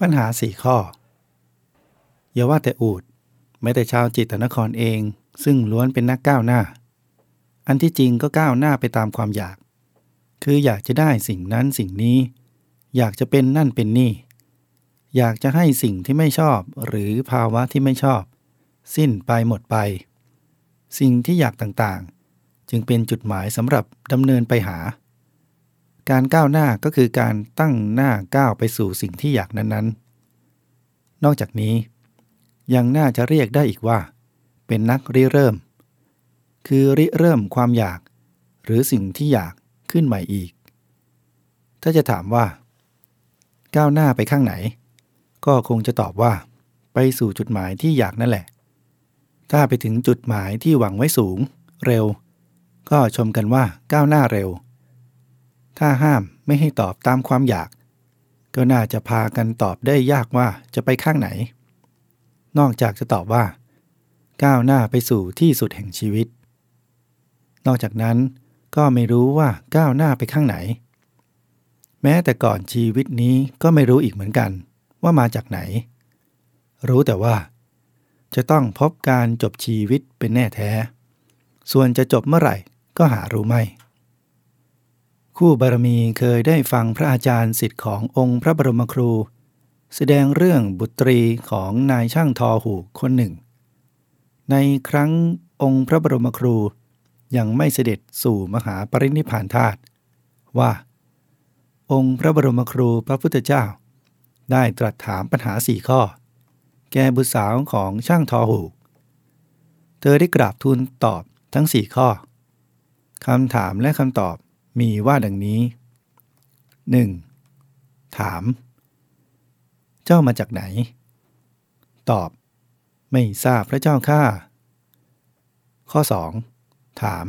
ปัญหาสี่ข้อ อย่าว่าแต่อูดแม้แต่ชาวจิตตนครเอง ซึ่งล้วนเป็นนักก้าวหน้า อันที่จริงก็ก้าวหน้าไปตามความอยาก คืออยากจะได้สิ่งนั้นสิ่งนี้ อยากจะเป็นนั่นเป็นนี่ อยากจะให้สิ่งที่ไม่ชอบหรือภาวะที่ไม่ชอบ สิ้นไปหมดไป สิ่งที่อยากต่างๆ จึงเป็นจุดหมายสำหรับดำเนินไปหา การก้าวหน้าก็คือการตั้งหน้าก้าวไปสู่สิ่งที่อยากนั้นๆ นอกจากนี้ ยังน่าจะเรียกได้อีกว่า เป็นนักริเริ่ม คือริเริ่มความอยาก หรือสิ่งที่อยาก ขึ้นใหม่อีก ถ้าจะถามว่า ก้าวหน้าไปข้างไหน ก็คงจะตอบว่า ไปสู่จุดหมายที่อยากนั่นแหละ ถ้าไปถึงจุดหมายที่หวังไว้สูง เร็ว ก็ชมกันว่าก้าวหน้าเร็ว ถ้าห้ามไม่ให้ตอบตามความอยาก ก็น่าจะพากันตอบได้ยากว่าจะไปข้างไหน นอกจากจะตอบว่า ก้าวหน้าไปสู่ที่สุดแห่งชีวิต นอกจากนั้น ก็ไม่รู้ว่าก้าวหน้าไปข้างไหน แม้แต่ก่อนชีวิตนี้ก็ไม่รู้อีกเหมือนกัน ว่ามาจากไหน รู้แต่ว่า จะต้องพบการจบชีวิตเป็นแน่แท้ ส่วนจะจบเมื่อไหร่ก็หารู้ไม่ คู่บารมีเคยได้ฟังพระอาจารย์สิทธิ์ขององค์พระบรมครู แสดงเรื่องบุตรีของนายช่างทอหูคนหนึ่ง ในครั้งองค์พระบรมครู ยังไม่เสด็จสู่มหาปรินิพานธาตุว่า องค์พระบรมครูพระพุทธเจ้า ได้ตรัสถามปัญหาสี่ข้อ แก่บุตรสาวของช่างทอหูก เธอได้กราบทูลตอบทั้งสี่ข้อคำถามและคำตอบมีว่าดังนี้ 1. ถาม เจ้ามาจากไหน ตอบ ไม่ทราบพระเจ้าข้าข้อ 2. ถาม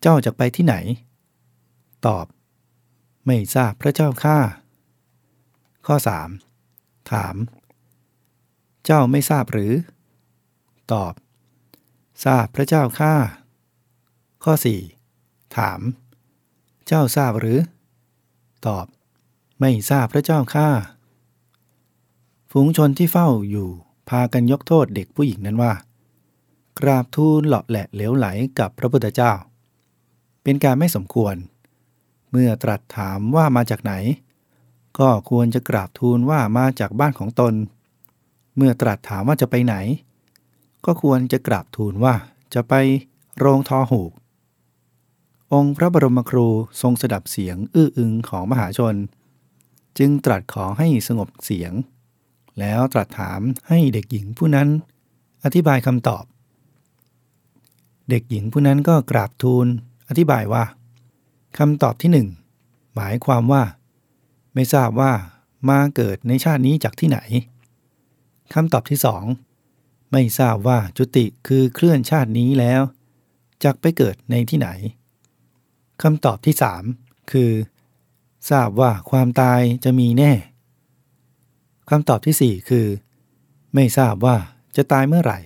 เจ้าจะไปที่ไหน ตอบ ไม่ทราบพระเจ้าข้าข้อ 3. ถาม เจ้าไม่ทราบหรือ ตอบ ทราบพระเจ้าข้าข้อ 4. ถาม เจ้าทราบหรือ ตอบ ไม่ทราบพระเจ้าข้าฝูงชนที่เฝ้าอยู่พากันยกโทษเด็กผู้หญิงนั้นว่า กราบทูลเหลาะแหละเหลวไหลกับพระพุทธเจ้า เป็นการไม่สมควร เมื่อตรัสถามว่ามาจากไหน ก็ควรจะกราบทูลว่ามาจากบ้านของตน เมื่อตรัสถามว่าจะไปไหน ก็ควรจะกราบทูลว่าจะไปโรงทอหูก องค์พระบรมครูทรงสดับเสียงอื้ออึงของมหาชน จึงตรัสขอให้สงบเสียง แล้วตรัสถามให้เด็กหญิงผู้นั้น อธิบายคำตอบ เด็กหญิงผู้นั้นก็กราบทูลอธิบายว่าคำตอบที่หนึ่งหมายความว่า ไม่ทราบว่ามาเกิดในชาตินี้จากที่ไหนคำตอบที่สองไม่ทราบว่าจุติคือเคลื่อนชาตินี้แล้วจักไปเกิดในที่ไหนคำตอบที่สามคือ ทราบว่าความตายจะมีแน่คำตอบที่สี่คือ ไม่ทราบว่าจะตายเมื่อไหร่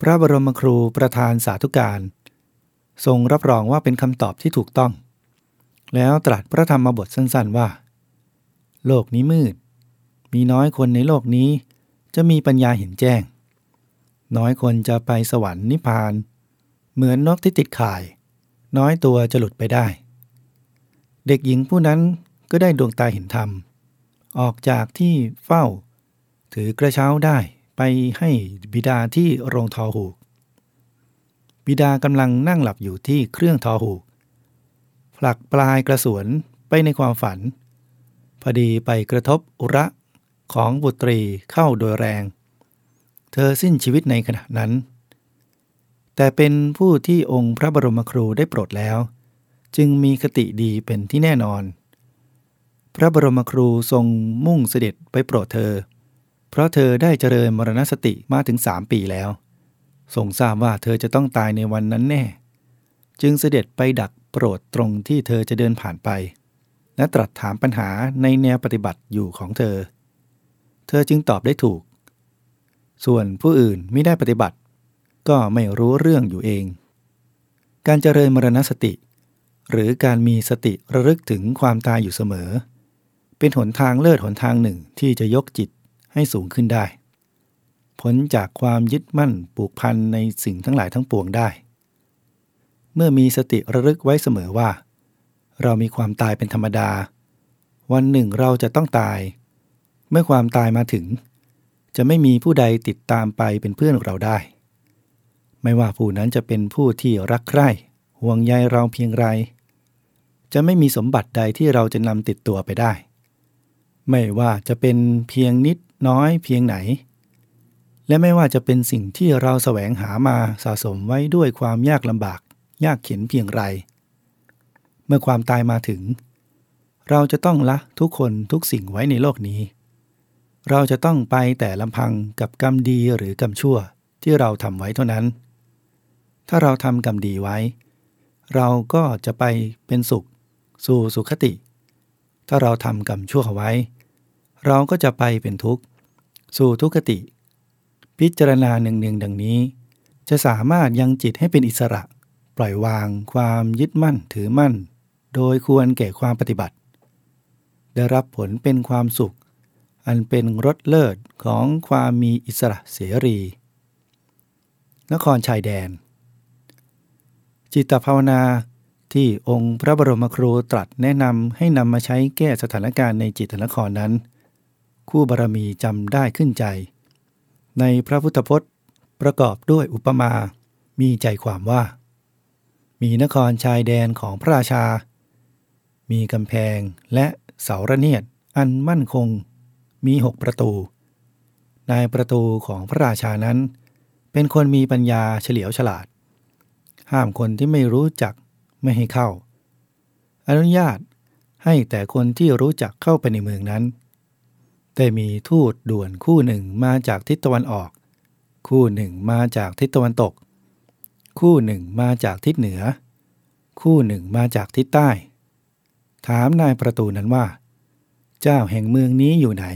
พระบรมครูประธานสาธุการ ทรงรับรองว่าเป็นคำตอบที่ถูกต้อง แล้วตรัสพระธรรมบทสั้นๆว่า โลกนี้มืด มีน้อยคนในโลกนี้จะมีปัญญาเห็นแจ้ง น้อยคนจะไปสวรรค์นิพพาน เหมือนนกที่ติดข่าย น้อยตัวจะหลุดไปได้ เด็กหญิงผู้นั้นก็ได้ดวงตาเห็นธรรม ออกจากที่เฝ้า ถือกระเช้าได้ ไปให้บิดาที่โรงทอหูก บิดากำลังนั่งหลับอยู่ที่เครื่องทอหูก ผลักปลายกระสวนไปในความฝัน พอดีไปกระทบอุระของบุตรีเข้าโดยแรง เธอสิ้นชีวิตในขณะนั้น แต่เป็นผู้ที่องค์พระบรมครูได้โปรดแล้ว จึงมีคติดีเป็นที่แน่นอน พระบรมครูทรงมุ่งเสด็จไปโปรดเธอ เพราะเธอได้เจริญมรณสติมาถึงสามปีแล้ว ทรงทราบว่าเธอจะต้องตายในวันนั้นแน่ จึงเสด็จไปดักโปรดตรงที่เธอจะเดินผ่านไป และตรัสถามปัญหาในแนวปฏิบัติอยู่ของเธอ เธอจึงตอบได้ถูก ส่วนผู้อื่นไม่ได้ปฏิบัติ ก็ไม่รู้เรื่องอยู่เอง การเจริญมรณสติ หรือการมีสติระลึกถึงความตายอยู่เสมอ เป็นหนทางเลิศหนทางหนึ่งที่จะยกจิต ให้สูงขึ้นได้พ้นจากความยึดมั่นปลูกพันในสิ่งทั้งหลายทั้งปวงได้ เมื่อมีสติระลึกไว้เสมอว่า เรามีความตายเป็นธรรมดา วันหนึ่งเราจะต้องตาย เมื่อความตายมาถึง จะไม่มีผู้ใดติดตามไปเป็นเพื่อนเราได้ ไม่ว่าผู้นั้นจะเป็นผู้ที่รักใคร่ห่วงใยเราเพียงไร จะไม่มีสมบัติใดที่เราจะนำติดตัวไปได้ ไม่ว่าจะเป็นเพียงนิด น้อยเพียงไหน และไม่ว่าจะเป็นสิ่งที่เราแสวงหามาสะสมไว้ด้วยความยากลำบาก ยากเข็นเพียงไร เมื่อความตายมาถึง เราจะต้องละทุกคนทุกสิ่งไว้ในโลกนี้ เราจะต้องไปแต่ลำพังกับกรรมดีหรือกรรมชั่วที่เราทำไว้เท่านั้น ถ้าเราทำกรรมดีไว้ เราก็จะไปเป็นสุข สู่สุขติ ถ้าเราทำกรรมชั่วไว้ เราก็จะไปเป็นทุกข์ สู่ทุกขติ พิจารณาหนึ่งหนึ่งดังนี้ จะสามารถยังจิตให้เป็นอิสระ ปล่อยวางความยึดมั่นถือมั่น โดยควรแก่ความปฏิบัติ ได้รับผลเป็นความสุข อันเป็นรสเลิศของความมีอิสระเสรี นครชายแดน จิตภาวนาที่องค์พระบรมครูตรัสแนะนำให้นำมาใช้แก้สถานการณ์ในจิตนครนั้น คู่บารมีจำได้ขึ้นใจ ในพระพุทธพจน์ประกอบด้วยอุปมา มีใจความว่า มีนครชายแดนของพระราชา มีกำแพงและเสาระเนียดอันมั่นคง มีหกประตูในประตูของพระราชานั้น เป็นคนมีปัญญาเฉลียวฉลาด ห้ามคนที่ไม่รู้จักไม่ให้เข้า อนุญาตให้แต่คนที่รู้จักเข้าไปในเมืองนั้น ได้มีทูตด่วนคู่หนึ่งมาจากทิศตะวันออก คู่หนึ่งมาจากทิศตะวันตก คู่หนึ่งมาจากทิศเหนือ คู่หนึ่งมาจากทิศใต้ ถามนายประตูนั้นว่า เจ้าแห่งเมืองนี้อยู่ไหน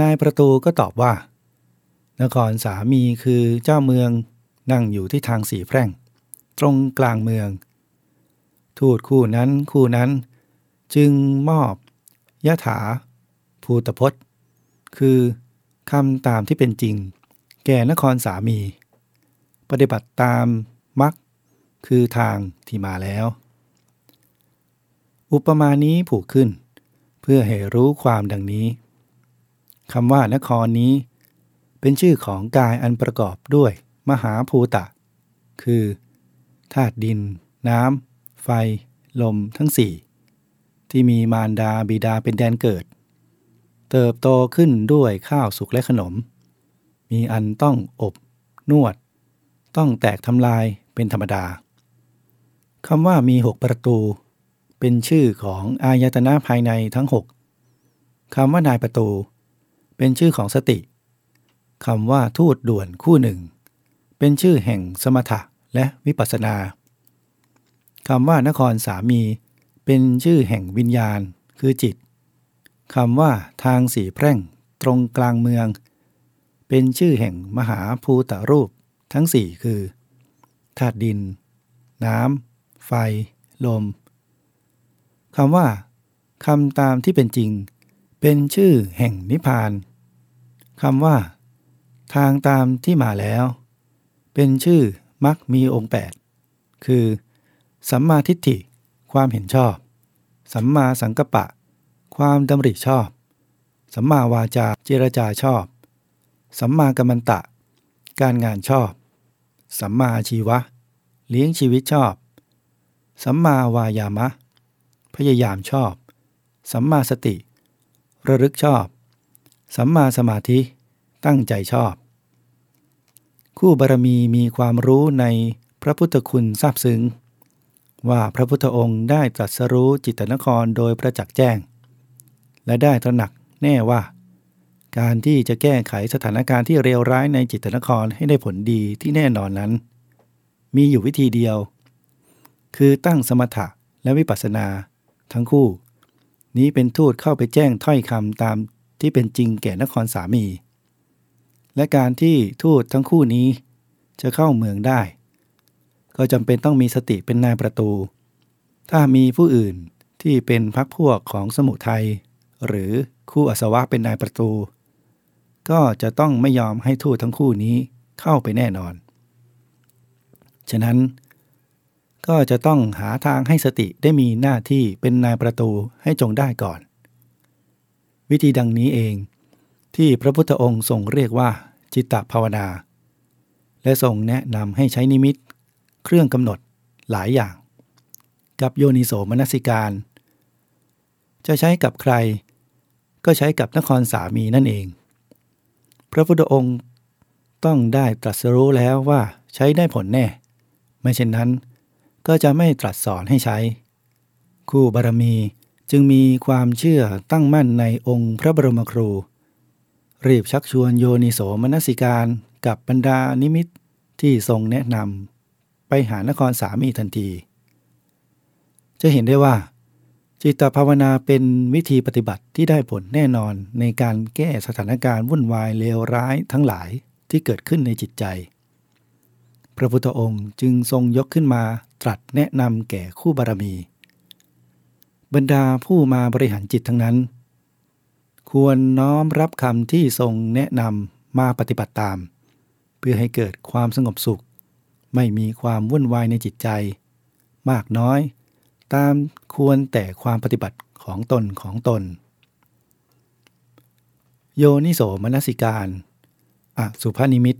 นายประตูก็ตอบว่า นครสามีคือเจ้าเมืองนั่งอยู่ที่ทางสีแพร่ง ตรงกลางเมือง ทูตคู่นั้นคู่นั้น จึงมอบยะถา ภูตพจน์ คือคำตามที่เป็นจริง แก่นครสามี ปฏิบัติตามมักคือทางที่มาแล้ว อุปมานี้ผูกขึ้น เพื่อให้รู้ความดังนี้คำว่านครนี้ เป็นชื่อของกายอันประกอบด้วยมหาภูตะ คือธาตุดิน น้ำ ไฟ ลมทั้งสี่ที่มีมารดาบิดาเป็นแดนเกิด เติบโตขึ้นด้วยข้าวสุกและขนม มีอันต้องอบ นวด ต้องแตกทำลายเป็นธรรมดาคำว่ามีหกประตู เป็นชื่อของอายตนะภายในทั้งหกคำว่านายประตู เป็นชื่อของสติคำว่าทูตด่วนคู่หนึ่ง เป็นชื่อแห่งสมถะและวิปัสสนาคำว่านครสามี เป็นชื่อแห่งวิญญาณ คือจิต คำว่าทางสีแพร่ง ตรงกลางเมือง เป็นชื่อแห่งมหาภูตรูปทั้งสี่คือธาตุดิน น้ำ ไฟ ลมคำว่าคำตามที่เป็นจริง เป็นชื่อแห่งนิพพานคำว่า ทางตามที่มาแล้ว เป็นชื่อมักมีองค์ 8 คือ สัมมาทิฏฐิ ความเห็นชอบ สัมมาสังกัปปะ ความดำริชอบ สัมมาวาจาเจรจาชอบ สัมมากัมมันตะ การงานชอบ สัมมาชีวะ เลี้ยงชีวิตชอบ สัมมาวายามะ พยายามชอบ สัมมาสติ ระลึกชอบ สัมมาสมาธิ ตั้งใจชอบ คู่บารมีมีความรู้ในพระพุทธคุณทราบซึ้งว่าพระพุทธองค์ได้ตรัสรู้จิตนครโดยประจักษ์แจ้ง และได้ตระหนักแน่ว่า การที่จะแก้ไขสถานการณ์ที่เลวร้ายในจิตนครให้ได้ผลดีที่แน่นอนนั้น มีอยู่วิธีเดียว คือตั้งสมถะและวิปัสสนา ทั้งคู่ นี้เป็นทูตเข้าไปแจ้งถ้อยคำตามที่เป็นจริงแก่นครสามี และการที่ทูตทั้งคู่นี้จะเข้าเมืองได้ ก็จำเป็นต้องมีสติเป็นนายประตู ถ้ามีผู้อื่นที่เป็นพักพวกของสมุทัย หรือคู่อสวะเป็นนายประตู ก็จะต้องไม่ยอมให้ทูตทั้งคู่นี้เข้าไปแน่นอน ฉะนั้นก็จะต้องหาทางให้สติได้มีหน้าที่เป็นนายประตูให้จงได้ก่อน วิธีดังนี้เองที่พระพุทธองค์ทรงเรียกว่าจิตตภาวนา และทรงแนะนำให้ใช้นิมิต เครื่องกำหนดหลายอย่าง กับโยนิโสมนสิการ จะใช้กับใคร ก็ใช้กับนครสามีนั่นเอง พระพุทธองค์ต้องได้ตรัสรู้แล้วว่าใช้ได้ผลแน่ ไม่เช่นนั้น ก็จะไม่ตรัสสอนให้ใช้ คู่บารมีจึงมีความเชื่อตั้งมั่นในองค์พระบรมครู รีบชักชวนโยนิโสมนสิการกับบรรดานิมิตที่ทรงแนะนำไปหานครสามีทันที จะเห็นได้ว่า จิตภาวนาเป็นวิธีปฏิบัติที่ได้ผลแน่นอนในการแก้สถานการณ์วุ่นวายเลวร้ายทั้งหลายที่เกิดขึ้นในจิตใจ พระพุทธองค์จึงทรงยกขึ้นมาตรัสแนะนำแก่คู่บารมี บรรดาผู้มาบริหารจิตทั้งนั้น ควรน้อมรับคำที่ทรงแนะนำมาปฏิบัติตาม เพื่อให้เกิดความสงบสุข ไม่มีความวุ่นวายในจิตใจ มากน้อย ตามควรแต่ความปฏิบัติของตนของตน โยนิโสมนสิการอสุภานิมิต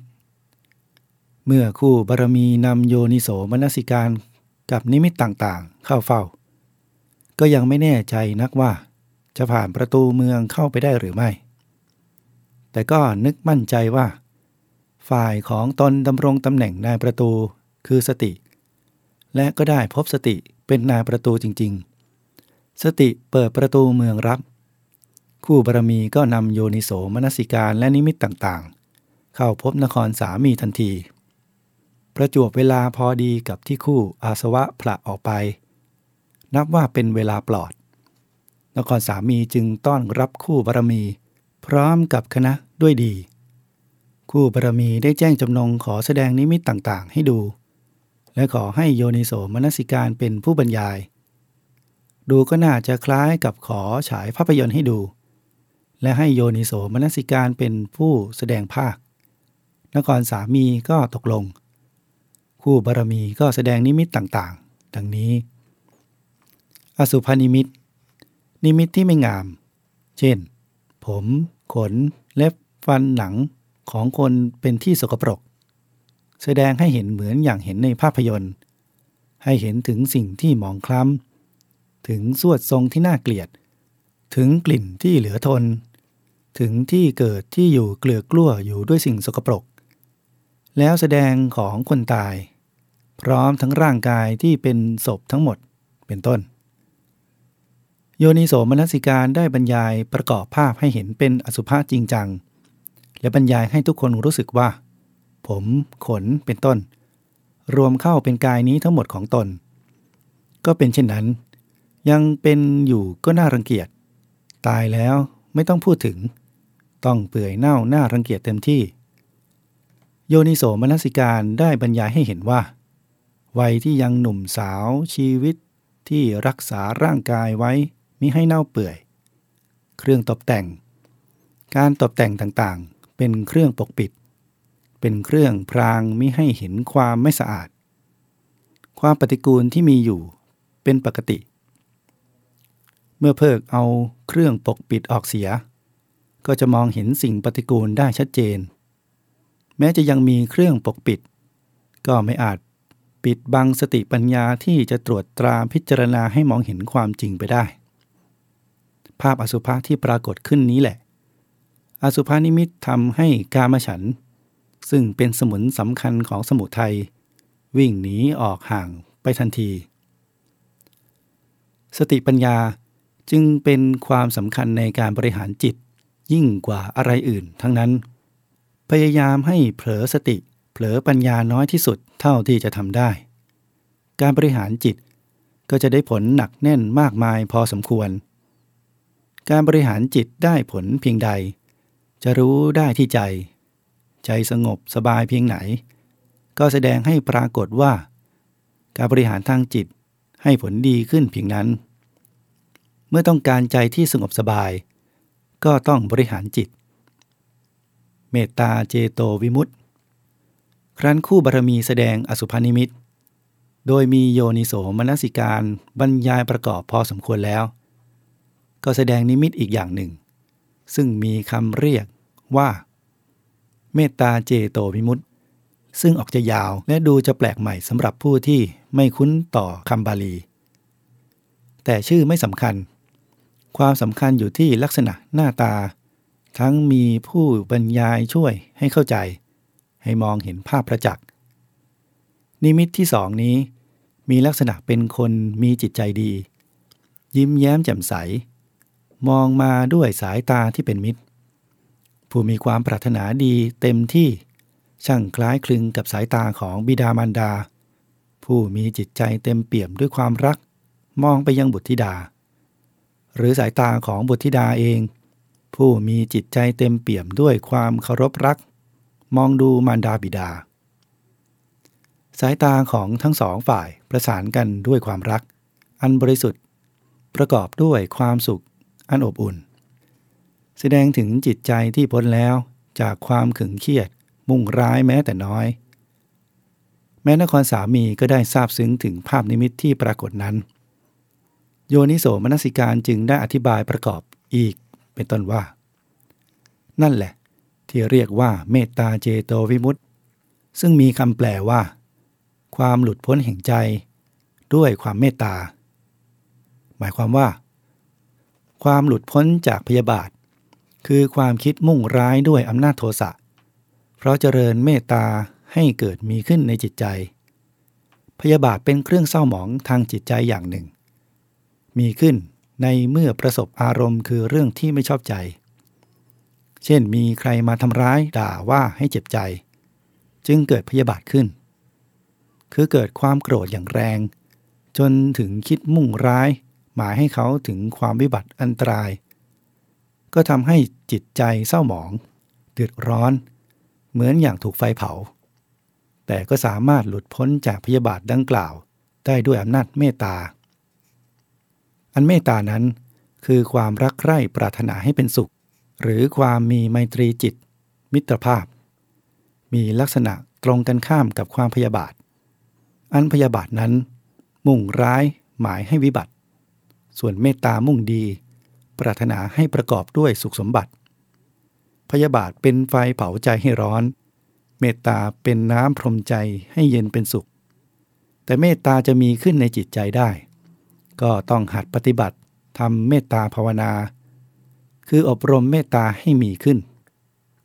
เมื่อคู่บารมีนำโยนิโสมนสิการกับนิมิตต่างๆ เข้าเฝ้า ก็ยังไม่แน่ใจนักว่า จะผ่านประตูเมืองเข้าไปได้หรือไม่ แต่ก็นึกมั่นใจว่า ฝ่ายของตนดำรงตำแหน่งนายประตูคือสติ และก็ได้พบสติเป็นนายประตูจริง ๆ สติเปิดประตูเมืองรับ คู่บารมีก็นำโยนิโสมนสิการและนิมิตต่างๆ เข้าพบนครสามีทันที ประจวบเวลาพอดีกับที่คู่อาสวะผละออกไป นับว่าเป็นเวลาปลอด นครสามีจึงต้อนรับคู่บารมี พร้อมกับคณะด้วยดี คู่บารมีได้แจ้งจำนงขอแสดงนิมิตต่างๆ ให้ดู และขอให้โยนิโสมนสิการเป็นผู้บรรยาย ดูก็น่าจะคล้ายกับขอฉายภาพยนตร์ให้ดู และให้โยนิโสมนสิการเป็นผู้แสดงภาคนครสามีก็ตกลง คู่บารมีก็แสดงนิมิตต่างๆ ดังนี้ อสุภนิมิต นิมิตที่ไม่งาม เช่น ผม ขน เล็บ ฟันหนังของคนเป็นที่สกปรก แสดงให้เห็นเหมือนอย่างเห็นในภาพยนตร์ ให้เห็นถึงสิ่งที่หมองคล้ำ ถึงสวดทรงที่น่าเกลียด ถึงกลิ่นที่เหลือทน ถึงที่เกิดที่อยู่เกลือกล้วอยู่ด้วยสิ่งสกปรก แล้วแสดงของคนตาย พร้อมทั้งร่างกายที่เป็นศพทั้งหมดเป็นต้น โยนิโสมนสิการได้บรรยายประกอบภาพให้เห็นเป็นอสุภะจริงจัง และบรรยายให้ทุกคนรู้สึกว่า ผมขนเป็นต้น รวมเข้าเป็นกายนี้ทั้งหมดของตน ก็เป็นเช่นนั้น ยังเป็นอยู่ก็น่ารังเกียจ ตายแล้วไม่ต้องพูดถึง ต้องเปื่อยเน่าหน้ารังเกียจเต็มที่ โยนิโสมนสิการได้บรรยายให้เห็นว่า วัยที่ยังหนุ่มสาวชีวิตที่รักษาร่างกายไว้มิให้เน่าเปื่อย เครื่องตกแต่ง การตกแต่งต่างๆ เป็นเครื่องปกปิด เป็นเครื่องพรางมิให้เห็นความไม่สะอาด ความปฏิกูลที่มีอยู่เป็นปกติ เมื่อเพิกเอาเครื่องปกปิดออกเสีย ก็จะมองเห็นสิ่งปฏิกูลได้ชัดเจน แม้จะยังมีเครื่องปกปิด ก็ไม่อาจปิดบังสติปัญญาที่จะตรวจตราพิจารณาให้มองเห็นความจริงไปได้ ภาพอสุภะที่ปรากฏขึ้นนี้แหละ อสุภานิมิตทำให้กามฉัน ซึ่งเป็นสมุนสำคัญของสมุทัยวิ่งหนีออกห่างไปทันที สติปัญญาจึงเป็นความสำคัญในการบริหารจิตยิ่งกว่าอะไรอื่นทั้งนั้น พยายามให้เผลอสติเผลอปัญญาน้อยที่สุดเท่าที่จะทำได้ การบริหารจิตก็จะได้ผลหนักแน่นมากมายพอสมควร การบริหารจิตได้ผลเพียงใด จะรู้ได้ที่ใจ ใจสงบสบายเพียงไหน ก็แสดงให้ปรากฏว่า การบริหารทางจิตให้ผลดีขึ้นเพียงนั้น เมื่อต้องการใจที่สงบสบาย ก็ต้องบริหารจิต เมตตาเจโตวิมุตติ ครั้นคู่บารมีแสดงอสุภนิมิต โดยมีโยนิโสมนสิการบรรยายประกอบพอสมควรแล้ว ก็แสดงนิมิตอีกอย่างหนึ่ง ซึ่งมีคำเรียกว่า เมตตาเจโตวิมุตติ ซึ่งออกจะยาวและดูจะแปลกใหม่สำหรับผู้ที่ไม่คุ้นต่อคำบาลี แต่ชื่อไม่สำคัญ ความสำคัญอยู่ที่ลักษณะหน้าตา ทั้งมีผู้บรรยายช่วยให้เข้าใจ ให้มองเห็นภาพประจักษ์นิมิตที่สองนี้ มีลักษณะเป็นคนมีจิตใจดี ยิ้มแย้มแจ่มใส มองมาด้วยสายตาที่เป็นมิตร ผู้มีความปรารถนาดีเต็มที่ช่างคล้ายคลึงกับสายตาของบิดามารดา ผู้มีจิตใจเต็มเปี่ยมด้วยความรัก มองไปยังบุตรธิดา หรือสายตาของบุตรธิดาเอง ผู้มีจิตใจเต็มเปี่ยมด้วยความเคารพรัก มองดูมารดาบิดา สายตาของทั้งสองฝ่ายประสานกันด้วยความรัก อันบริสุทธิ์ ประกอบด้วยความสุขอันอบอุ่น แสดงถึงจิตใจที่พ้นแล้วจากความขึงเครียด มุ่งร้ายแม้แต่น้อย แม้นครสามีก็ได้ทราบซึ้งถึงภาพนิมิตที่ปรากฏนั้น โยนิโสมนสิการจึงได้อธิบายประกอบอีกเป็นต้นว่า นั่นแหละ ที่เรียกว่าเมตตาเจโตวิมุตติ ซึ่งมีคำแปลว่า ความหลุดพ้นแห่งใจ ด้วยความเมตตา หมายความว่า ความหลุดพ้นจากพยาบาท คือความคิดมุ่งร้ายด้วยอำนาจโทสะ เพราะเจริญเมตตาให้เกิดมีขึ้นในจิตใจ พยาบาทเป็นเครื่องเศร้าหมองทางจิตใจอย่างหนึ่ง มีขึ้นในเมื่อประสบอารมณ์คือเรื่องที่ไม่ชอบใจ เช่นมีใครมาทำร้ายด่าว่าให้เจ็บใจ จึงเกิดพยาบาทขึ้น คือเกิดความโกรธอย่างแรง จนถึงคิดมุ่งร้าย หมายให้เขาถึงความวิบัติอันตราย ก็ทำให้จิตใจเศร้าหมอง เดือดร้อน เหมือนอย่างถูกไฟเผา แต่ก็สามารถหลุดพ้นจากพยาบาทดังกล่าว ได้ด้วยอำนาจเมตตา อันเมตตานั้นคือความรักใคร่ปรารถนาให้เป็นสุข หรือความมีไมตรีจิต มิตรภาพ มีลักษณะตรงกันข้ามกับความพยาบาท อันพยาบาทนั้น มุ่งร้ายหมายให้วิบัติ ส่วนเมตตามุ่งดี ปรารถนาให้ประกอบด้วยสุขสมบัติ พยาบาทเป็นไฟเผาใจให้ร้อน เมตตาเป็นน้ำพรมใจให้เย็นเป็นสุข แต่เมตตาจะมีขึ้นในจิตใจได้ ก็ต้องหัดปฏิบัติทำเมตตาภาวนา คืออบรมเมตตาให้มีขึ้น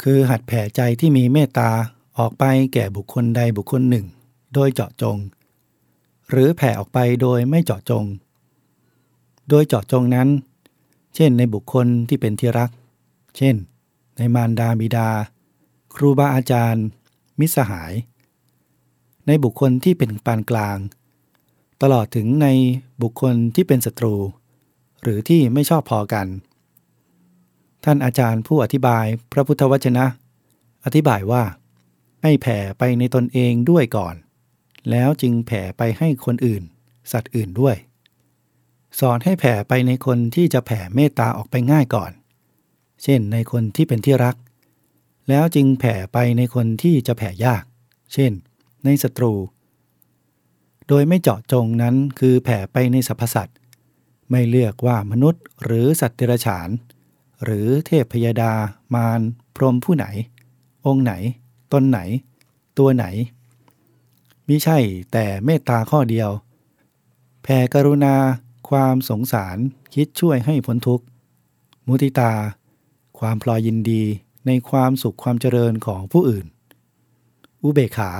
คือหัดแผ่ใจที่มีเมตตาออกไปแก่บุคคลใดบุคคลหนึ่ง โดยเจาะจง หรือแผ่ออกไปโดยไม่เจาะจง โดยเจาะจงนั้น เช่นในบุคคลที่เป็นที่รัก เช่น ในมารดาบิดา ครูบาอาจารย์ มิสหาย ในบุคคลที่เป็นปานกลาง ตลอดถึงในบุคคลที่เป็นศัตรู หรือที่ไม่ชอบพอกัน ท่านอาจารย์ผู้อธิบายพระพุทธวจนะ อธิบายว่า ให้แผ่ไปในตนเองด้วยก่อน แล้วจึงแผ่ไปให้คนอื่น สัตว์อื่นด้วย สอนให้แผ่ไปในคนที่จะแผ่เมตตาออกไปง่ายก่อน เช่นในคนที่เป็นที่รัก แล้วจึงแผ่ไปในคนที่จะแผ่ยาก เช่น ในศัตรู โดยไม่เจาะจงนั้นคือแผ่ไปในสรรพสัตว์ ไม่เลือกว่ามนุษย์หรือสัตว์เดรัจฉาน หรือเทพพยาดา มารพรหมผู้ไหน องค์ไหน ตนไหน ตัวไหนมิใช่แต่เมตตาข้อเดียว แผ่กรุณา ความสงสารคิดช่วยให้พ้นทุกข์ มุติตา ความพลอยยินดีในความสุขความเจริญของผู้อื่น อุเบกขา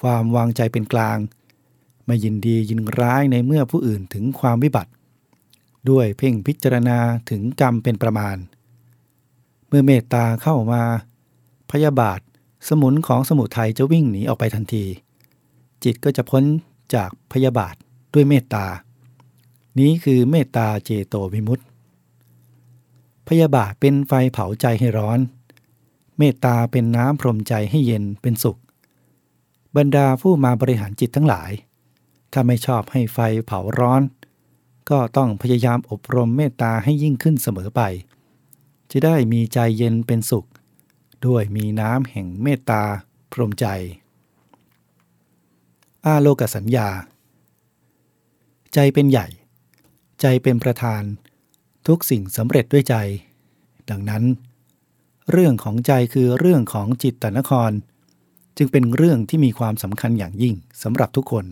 ความวางใจเป็นกลาง ไม่ยินดียินร้ายในเมื่อผู้อื่นถึงความวิบัติ ด้วยเพ่งพิจารณาถึงกรรมเป็นประมาณ เมื่อเมตตาเข้ามา พยาบาทสมุนของสมุทัยจะวิ่งหนีออกไปทันที จิตก็จะพ้นจากพยาบาทด้วยเมตตา นี้คือเมตตาเจโตวิมุตติ พยาบาทเป็นไฟเผาใจให้ร้อน เมตตาเป็นน้ำพรมใจให้เย็นเป็นสุข บรรดาผู้มาบริหารจิตทั้งหลาย ถ้าไม่ชอบให้ไฟเผาร้อน ก็ต้องพยายามอบรมเมตตาให้ยิ่งขึ้นเสมอไป จะได้มีใจเย็นเป็นสุข ด้วยมีน้ำแห่งเมตตาพรมใจ อาโลกสัญญา ใจเป็นใหญ่ ใจเป็นประธาน ทุกสิ่งสำเร็จด้วยใจ ดังนั้น เรื่องของใจคือเรื่องของจิตตนคร จึงเป็นเรื่องที่มีความสำคัญอย่างยิ่งสำหรับทุกคน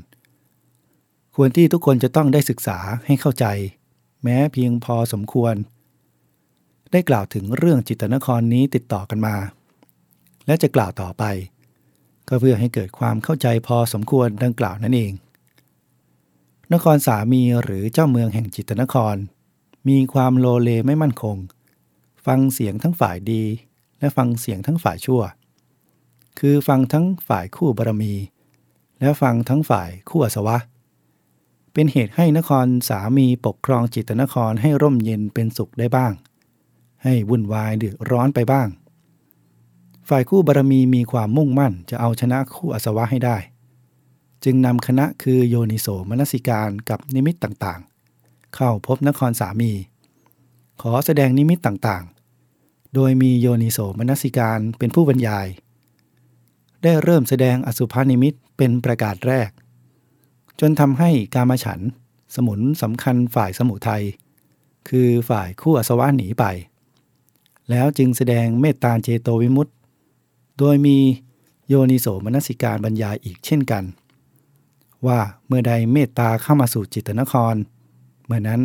ควรที่ทุกคนจะต้องได้ศึกษาให้เข้าใจ แม้เพียงพอสมควร ได้กล่าวถึงเรื่องจิตตนครนี้ติดต่อกันมา และจะกล่าวต่อไป ก็เพื่อให้เกิดความเข้าใจพอสมควรดังกล่าวนั่นเอง นครสามีหรือเจ้าเมืองแห่งจิตนคร มีความโลเลไม่มั่นคง ฟังเสียงทั้งฝ่ายดี และฟังเสียงทั้งฝ่ายชั่ว คือฟังทั้งฝ่ายคู่บารมี และฟังทั้งฝ่ายคู่อสวะ เป็นเหตุให้นครสามีปกครองจิตตนครให้ร่มเย็นเป็นสุขได้บ้าง ให้วุ่นวายเดือดร้อนไปบ้าง ฝ่ายคู่บารมีมีความมุ่งมั่นจะเอาชนะคู่อสวะให้ได้ จึงนำคณะคือโยนิโสมนสิการกับนิมิตต่างๆ เข้าพบนครสามี ขอแสดงนิมิตต่างๆ โดยมีโยนิโสมนสิการเป็นผู้บรรยาย ได้เริ่มแสดงอสุภานิมิตเป็นประกาศแรก จนทำให้กามฉัน สมุนสำคัญฝ่ายสมุทัยคือฝ่ายคู่อสวะหนีไป แล้วจึงแสดงเมตตาเจโตวิมุตติโดยมีโยนิโสมนสิการบรรยายอีกเช่นกัน ว่าเมื่อใดเมตตาเข้ามาสู่จิตนคร เมื่อนั้น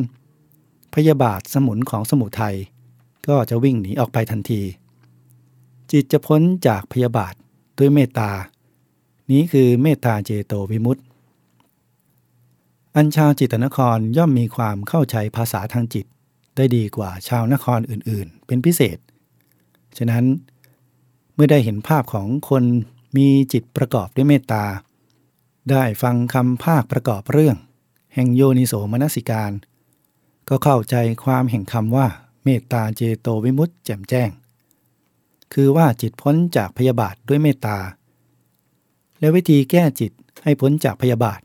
พยาบาทสมุนของสมุทัยก็จะวิ่งหนีออกไปทันที จิตจะพ้นจากพยาบาทด้วยเมตตา นี้คือเมตตาเจโตวิมุตติ อันชาวจิตนครย่อมมีความเข้าใจภาษาทางจิตได้ดีกว่าชาวนครอื่นๆ เป็นพิเศษ ฉะนั้นเมื่อได้เห็นภาพของคนมีจิตประกอบด้วยเมตตา ได้ฟังคำภาคประกอบเรื่อง แห่งโยนิโสมนสิการ ก็เข้าใจความแห่งคำว่า เมตตาเจโตวิมุตติแจ่มแจ้ง คือว่าจิตพ้นจากพยาบาทด้วยเมตตา และวิธีแก้จิตให้พ้นจากพยาบาท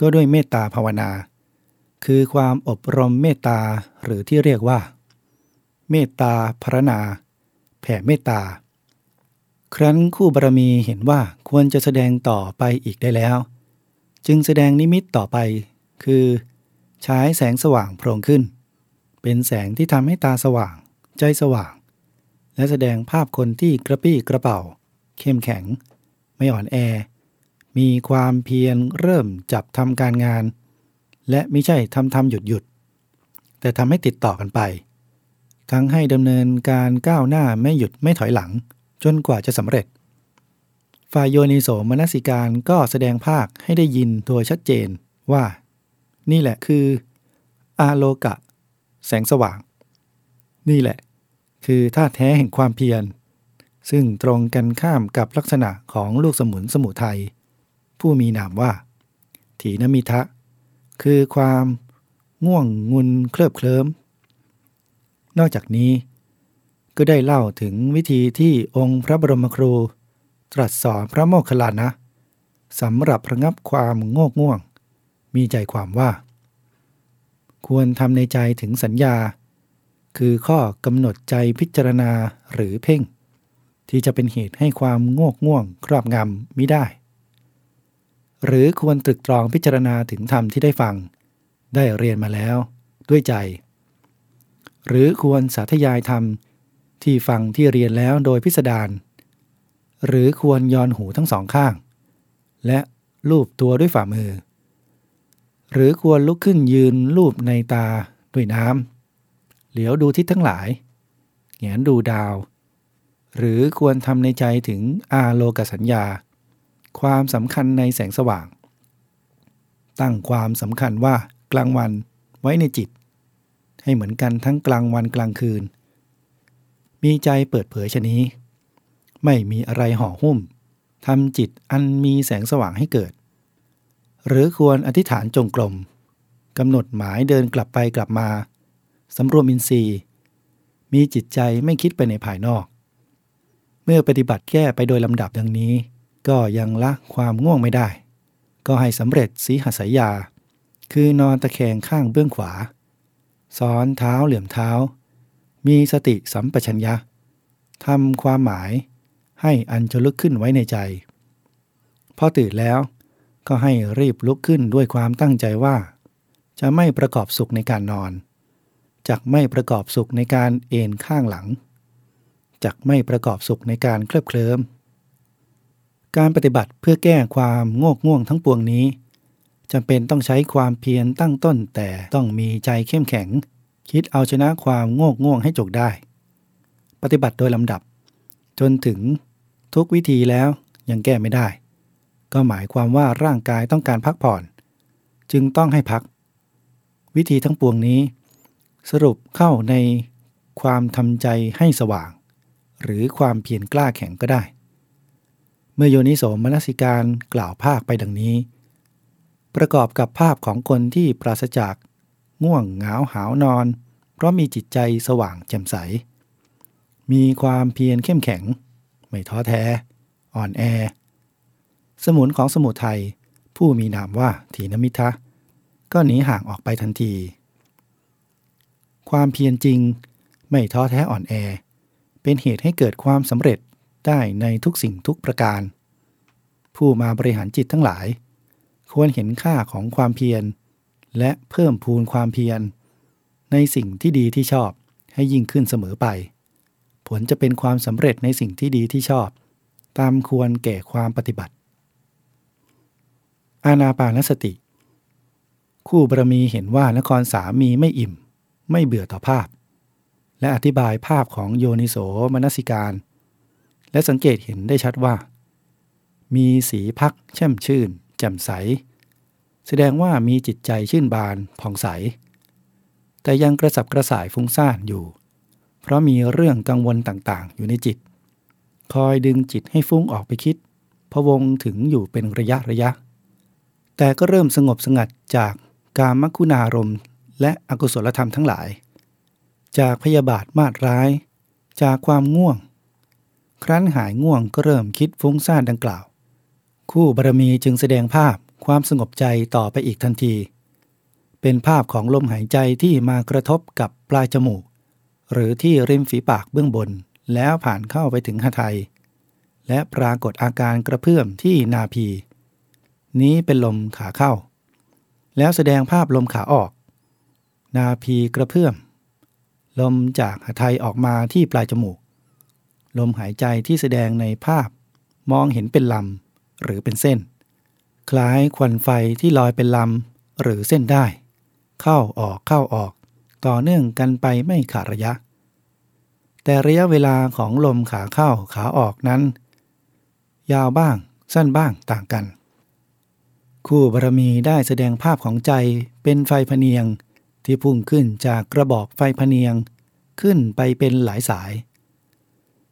ก็ด้วยเมตตาภาวนา คือความอบรมเมตตาหรือที่เรียกว่า เมตตาพรณนาแผ่เมตตา ครั้นคู่บารมีเห็นว่าควรจะแสดงต่อไปอีกได้แล้ว จึงแสดงนิมิตต่อไป คือ ใช้แสงสว่างโพรงขึ้น เป็นแสงที่ทำให้ตาสว่าง ใจสว่าง และแสดงภาพคนที่กระปี้กระเป๋า เข้มแข็ง ไม่อ่อนแอ มีความเพียรเริ่มจับทำการงาน และไม่ใช่ทำทำหยุดหยุดแต่ทำให้ติดต่อกันไป ทั้งให้ดำเนินการก้าวหน้าไม่หยุดไม่ถอยหลัง จนกว่าจะสำเร็จ ฝ่ายโยนิโสมนสิการก็แสดงภาคให้ได้ยินโดยชัดเจนว่า นี่แหละคือ อาโลกะ แสงสว่าง นี่แหละ คือท่าแท้แห่งความเพียร ซึ่งตรงกันข้ามกับลักษณะของลูกสมุนสมุทัยผู้มีนามว่า ถีนมิทะ คือความง่วงงุนเคลิบเคลิ้มนอกจากนี้ ก็ได้เล่าถึงวิธีที่องค์พระบรมครู ตรัสสอนพระโมคคัลลานะสำหรับระงับความโงกง่วง มีใจความว่า ควรทำในใจถึงสัญญา คือข้อกำหนดใจพิจารณาหรือเพ่ง ที่จะเป็นเหตุให้ความโงกง่วง ครอบงำมิได้ หรือควรตรึกตรองพิจารณาถึงธรรมที่ได้ฟัง ได้เรียนมาแล้ว ด้วยใจ หรือควรสาธยายธรรม ที่ฟังที่เรียนแล้วโดยพิสดารหรือควรยอนหูทั้งสองข้าง และลูบตัวด้วยฝ่ามือ หรือควรลุกขึ้นยืนลูบในตาด้วยน้ำเหลียวดูทิศทั้งหลายแงนดูดาว หรือควรทำในใจถึงอาโลกสัญญา ความสำคัญในแสงสว่าง ตั้งความสำคัญว่ากลางวันไว้ในจิต ให้เหมือนกันทั้งกลางวันกลางคืน มีใจเปิดเผยชนี้ ไม่มีอะไรห่อหุ้มทำจิตอันมีแสงสว่างให้เกิด หรือควรอธิษฐานจงกรมกำหนดหมายเดินกลับไปกลับมาสำรวมอินทรีย์ มีจิตใจไม่คิดไปในภายนอก เมื่อปฏิบัติแก้ไปโดยลำดับดังนี้ ก็ยังละความง่วงไม่ได้ ก็ให้สำเร็จสีหสายยาคือนอนตะแคงข้างเบื้องขวา ซ้อนเท้าเหลื่อมเท้า มีสติสัมปชัญญะทำความหมายให้อันจะลุกขึ้นไว้ในใจ พอตื่นแล้วก็ให้รีบลุกขึ้นด้วยความตั้งใจว่า จะไม่ประกอบสุขในการนอนจักไม่ประกอบสุขในการเอนข้างหลังจักไม่ประกอบสุขในการเคลิบเคลิ้มการปฏิบัติเพื่อแก้ความโงกง่วงทั้งปวงนี้จำเป็นต้องใช้ความเพียรตั้งต้นแต่ต้องมีใจเข้มแข็ง คิดเอาชนะความโงกง่วงให้จกได้ ปฏิบัติโดยลำดับ จนถึงทุกวิธีแล้วยังแก้ไม่ได้ ก็หมายความว่าร่างกายต้องการพักผ่อน จึงต้องให้พัก วิธีทั้งปวงนี้ สรุปเข้าในความทำใจให้สว่าง หรือความเพียรกล้าแข็งก็ได้ เมื่อโยนิโสมนสิการกล่าวภาคไปดังนี้ ประกอบกับภาพของคนที่ปราศจาก ง่วงเหงาหาวนอน เพราะมีจิตใจสว่างแจ่มใส มีความเพียรเข้มแข็ง ไม่ท้อแท้ อ่อนแอ สมุนของสมุทัยผู้มีนามว่าถีนมิทะ ก็หนีห่างออกไปทันที ความเพียรจริงไม่ท้อแท้อ่อนแอ เป็นเหตุให้เกิดความสำเร็จได้ในทุกสิ่งทุกประการ ผู้มาบริหารจิตทั้งหลาย ควรเห็นค่าของความเพียร และเพิ่มพูนความเพียร ในสิ่งที่ดีที่ชอบให้ยิ่งขึ้นเสมอไป ผลจะเป็นความสำเร็จในสิ่งที่ดีที่ชอบ ตามควรแก่ความปฏิบัติ อาณาปานสติ คู่บารมีเห็นว่านครสามีไม่อิ่ม ไม่เบื่อต่อภาพ และอธิบายภาพของโยนิโสมนสิการ และสังเกตเห็นได้ชัดว่า มีสีพักแช่มชื่น แจ่มใส แสดงว่ามีจิตใจชื่นบานผ่องใส แต่ยังกระสับกระส่ายฟุ้งซ่านอยู่ เพราะมีเรื่องกังวลต่างๆ อยู่ในจิต คอยดึงจิตให้ฟุ้งออกไปคิดพะวงถึงอยู่เป็นระยะระยะ แต่ก็เริ่มสงบสงัดจากการมคุณารมณ์ และอกุศลธรรมทั้งหลาย จากพยาบาทมาดร้าย จากความง่วง ครั้นหายง่วงก็เริ่มคิดฟุ้งซ่านดังกล่าว คู่บารมีจึงแสดงภาพ ความสงบใจต่อไปอีกทันที เป็นภาพของลมหายใจที่มากระทบกับปลายจมูก หรือที่ริมฝีปากเบื้องบน แล้วผ่านเข้าไปถึงหทัยและปรากฏอาการกระเพื่อมที่นาพี นี้เป็นลมขาเข้า แล้วแสดงภาพลมขาออก นาพีกระเพื่อม ลมจากหทัยออกมาที่ปลายจมูก ลมหายใจที่แสดงในภาพมองเห็นเป็นลำหรือเป็นเส้น คล้ายควันไฟที่ลอยเป็นลำหรือเส้นได้ เข้าออกเข้าออก ต่อเนื่องกันไปไม่ขาดระยะ แต่ระยะเวลาของลมขาเข้าขาออกนั้น ยาวบ้างสั้นบ้างต่างกัน คู่บารมีได้แสดงภาพของใจเป็นไฟพเนียงที่พุ่งขึ้นจากกระบอกไฟพเนียงขึ้นไปเป็นหลายสาย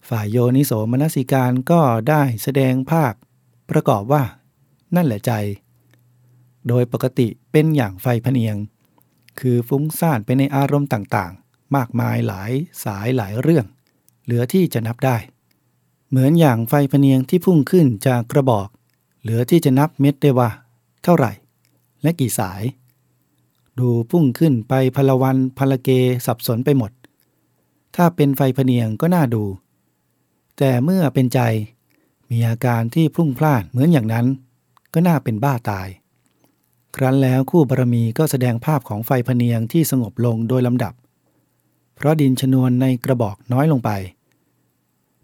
ฝ่ายโยนิโสมนสิการก็ได้แสดงภาพ ประกอบว่า นั่นแหละใจ โดยปกติเป็นอย่างไฟพเนียง คือฟุ้งซ่านไปในอารมณ์ต่างๆ มากมายหลายสายหลายเรื่อง เหลือที่จะนับได้ เหมือนอย่างไฟพเนียงที่พุ่งขึ้นจากกระบอก เหลือที่จะนับเม็ดได้ว่า เท่าไหร่ และกี่สาย ดูพุ่งขึ้นไปพลวันพลเกสับสนไปหมด ถ้าเป็นไฟพเนียงก็น่าดู แต่เมื่อเป็นใจมีอาการที่พลุ่งพล่านเหมือนอย่างนั้น ก็น่าเป็นบ้าตาย ครั้นแล้วคู่บารมีก็แสดงภาพของไฟพเนียงที่สงบลงโดยลำดับ เพราะดินชนวนในกระบอกน้อยลงไป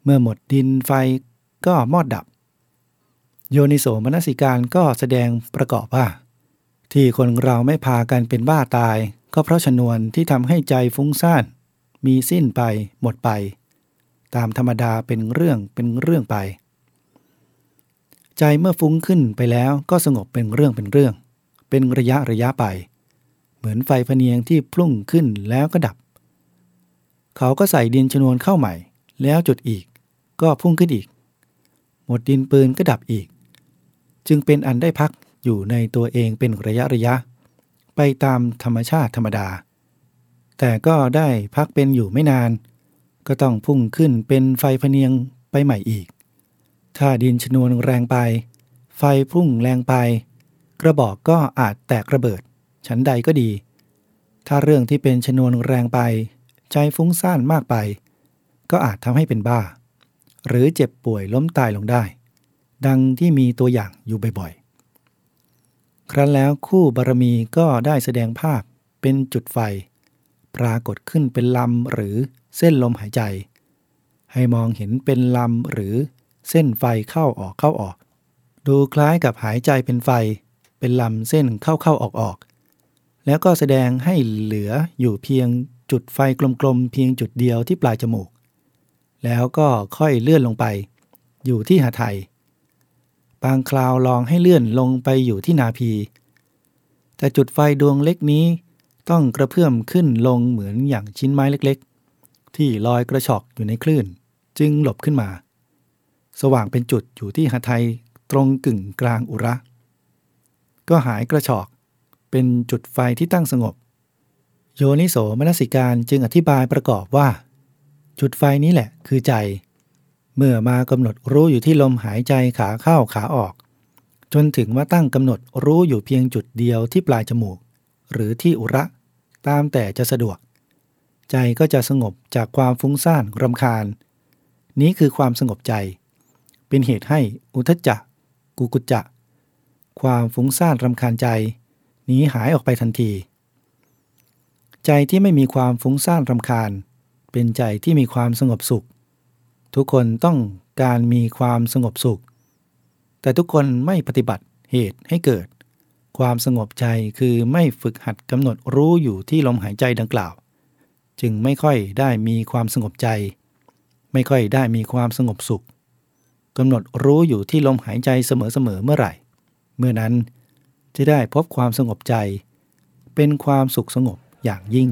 เมื่อหมดดินไฟก็มอดดับ โยนิโสมนสิการก็แสดงประกอบว่า ที่คนเราไม่พากันเป็นบ้าตาย ก็เพราะชนวนที่ทำให้ใจฟุ้งซ่านมีสิ้นไปหมดไป ตามธรรมดาเป็นเรื่องเป็นเรื่องไป ใจเมื่อฟุ้งขึ้นไปแล้วก็สงบเป็นเรื่องเป็นเรื่อง เป็นระยะระยะไป เหมือนไฟพเนียงที่พุ่งขึ้นแล้วก็ดับ เขาก็ใส่ดินชนวนเข้าใหม่ แล้วจุดอีก ก็พุ่งขึ้นอีก หมดดินปืนก็ดับอีก จึงเป็นอันได้พักอยู่ในตัวเองเป็นระยะระยะ ไปไปตามธรรมชาติธรรมดา แต่ก็ได้พักเป็นอยู่ไม่นาน ก็ต้องพุ่งขึ้นเป็นไฟพเนียงไปใหม่อีก ถ้าดินชนวนแรงไป ไฟพุ่งแรงไป กระบอกก็อาจแตกระเบิด ฉันใดก็ดี ถ้าเรื่องที่เป็นชนวนแรงไป ใจฟุ้งซ่านมากไป ก็อาจทำให้เป็นบ้า หรือเจ็บป่วยล้มตายลงได้ ดังที่มีตัวอย่างอยู่บ่อยๆ ครั้นแล้วคู่บารมีก็ได้แสดงภาพเป็นจุดไฟ ปรากฏขึ้นเป็นลำหรือเส้นลมหายใจ ให้มองเห็นเป็นลำหรือ เส้นไฟเข้าออกเข้าออก ดูคล้ายกับหายใจเป็นไฟ เป็นลำเส้นเข้าเข้าออกออก แล้วก็แสดงให้เหลืออยู่เพียงจุดไฟกลมๆเพียงจุดเดียวที่ปลายจมูก แล้วก็ค่อยเลื่อนลงไป อยู่ที่หาไทย บางคราวลองให้เลื่อนลงไปอยู่ที่นาพี แต่จุดไฟดวงเล็กนี้ต้องกระเพื่อมขึ้นลงเหมือนอย่างชิ้นไม้เล็กๆ ที่ลอยกระชอกอยู่ในคลื่น จึงหลบขึ้นมา สว่างเป็นจุดอยู่ที่หาไทยตรงกึ่งกลางอุระ ก็หายกระชอก เป็นจุดไฟที่ตั้งสงบ โยนิโสมนสิการจึงอธิบายประกอบว่า จุดไฟนี้แหละคือใจ เมื่อมากำหนดรู้อยู่ที่ลมหายใจขาเข้าขาออก จนถึงว่าตั้งกำหนดรู้อยู่เพียงจุดเดียวที่ปลายจมูก หรือที่อุระ ตามแต่จะสะดวก ใจก็จะสงบจากความฟุ้งซ่านรำคาญ นี้คือความสงบใจ เป็นเหตุให้อุทจจะกุกุจจะ ความฟุ้งซ่านรำคาญใจหนีหายออกไปทันที ใจที่ไม่มีความฟุ้งซ่านรำคาญ เป็นใจที่มีความสงบสุข ทุกคนต้องการมีความสงบสุข แต่ทุกคนไม่ปฏิบัติเหตุให้เกิด ความสงบใจคือไม่ฝึกหัดกำหนดรู้อยู่ที่ลมหายใจดังกล่าว จึงไม่ค่อยได้มีความสงบใจ ไม่ค่อยได้มีความสงบสุข กำหนดรู้อยู่ที่ลมหายใจเสมอๆเมื่อไหร่ เมื่อนั้นจะได้พบความสงบใจ เป็นความสุขสงบอย่างยิ่ง